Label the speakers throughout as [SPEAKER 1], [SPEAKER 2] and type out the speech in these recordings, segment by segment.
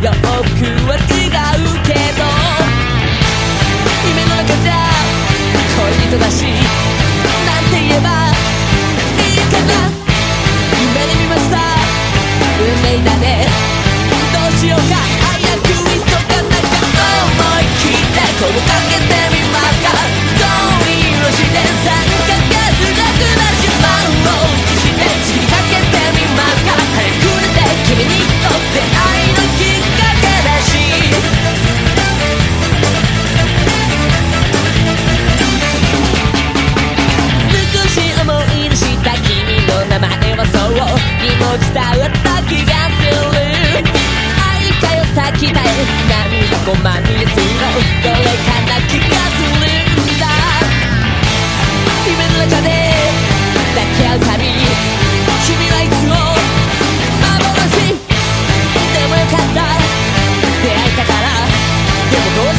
[SPEAKER 1] いや僕は違うけど。夢の中じゃ恋人だしなんて言えばいいかな。夢で見ました。運命だね。どうしようか。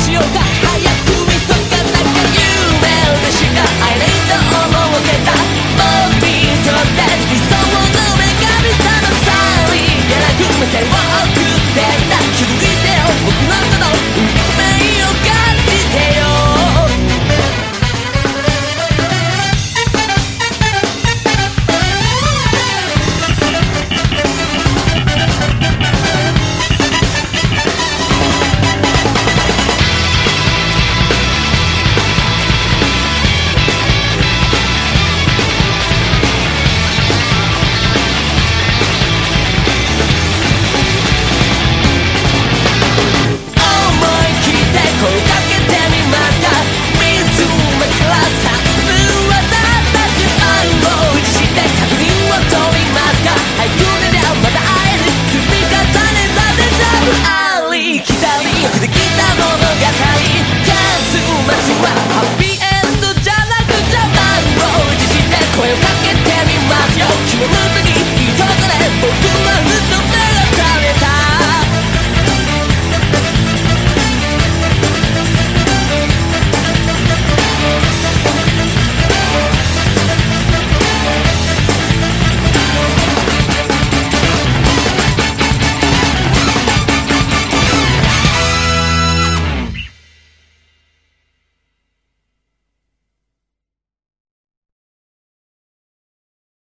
[SPEAKER 1] しようか。早く